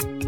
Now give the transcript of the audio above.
Bye.